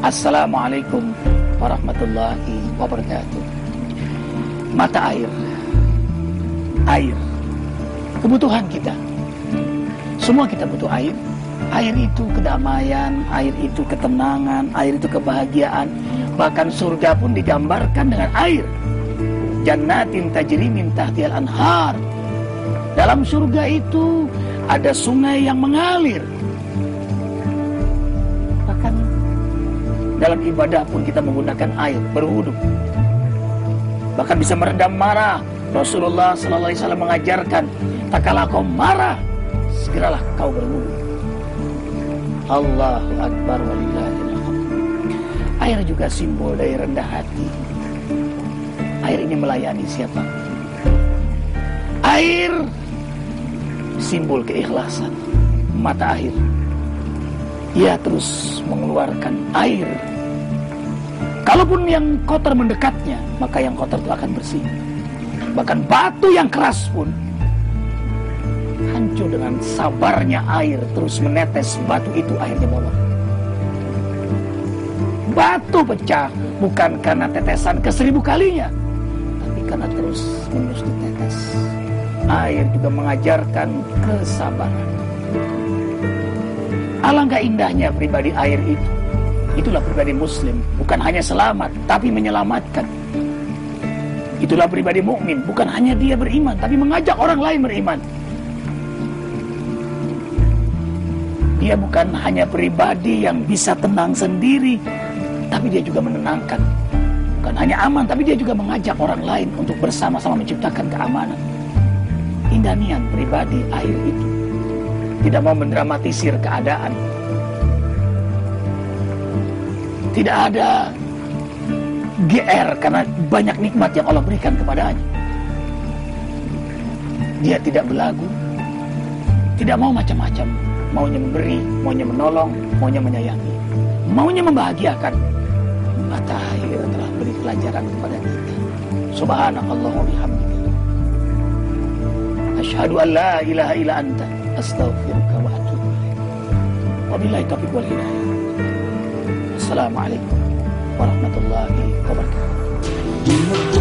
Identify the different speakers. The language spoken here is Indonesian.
Speaker 1: Assalamualaikum warahmatullahi wabarakatuh. Mata air, air, kebutuhan kita. Semua kita butuh air. Air itu kedamaian, air itu ketenangan, air itu kebahagiaan. Bahkan surga pun digambarkan dengan air. Jannatin tajri min tahtihal anhar. Dalam surga itu ada sungai yang mengalir. Dalam ibadah pun kita menggunakan air berwudu. Bahkan bisa meredam marah. Rasulullah sallallahu alaihi wasallam mengajarkan, tak kala kau marah, segeralah kau berwudu. Allahu akbar walillahil Air juga simbol dari rendah hati. Air ini melayani siapa? Air simbol keikhlasan. Mata air. Ia terus mengeluarkan air. Kalaupun yang kotor mendekatnya, maka yang kotor itu akan bersih. Bahkan batu yang keras pun hancur dengan sabarnya air terus menetes batu itu akhirnya bolong. Batu pecah bukan karena tetesan ke seribu kalinya, tapi karena terus menerus ditetes. Air juga mengajarkan kesabaran. Alangkah indahnya pribadi air itu. Itulah pribadi muslim, bukan hanya selamat, tapi menyelamatkan. Itulah pribadi mukmin, bukan hanya dia beriman, tapi mengajak orang lain beriman. Dia bukan hanya pribadi yang bisa tenang sendiri, tapi dia juga menenangkan. Bukan hanya aman, tapi dia juga mengajak orang lain untuk bersama-sama menciptakan keamanan. Indah niat pribadi air itu. Tidak mau mendramatisir keadaan. Tidak ada GR karena banyak nikmat yang Allah berikan kepadanya. Dia tidak belagu, tidak mau macam-macam, maunya memberi, maunya menolong, maunya menyayangi, maunya membahagiakan. Mata air telah beri pelajaran kepada kita. Subhanallah wa bihamdika. Asyhadu an la ilaha illa anta astaghfiruka wa atubu ilaik. Wabillahi taufiq wal hidayah. Assalamualaikum warahmatullahi wabarakatuh.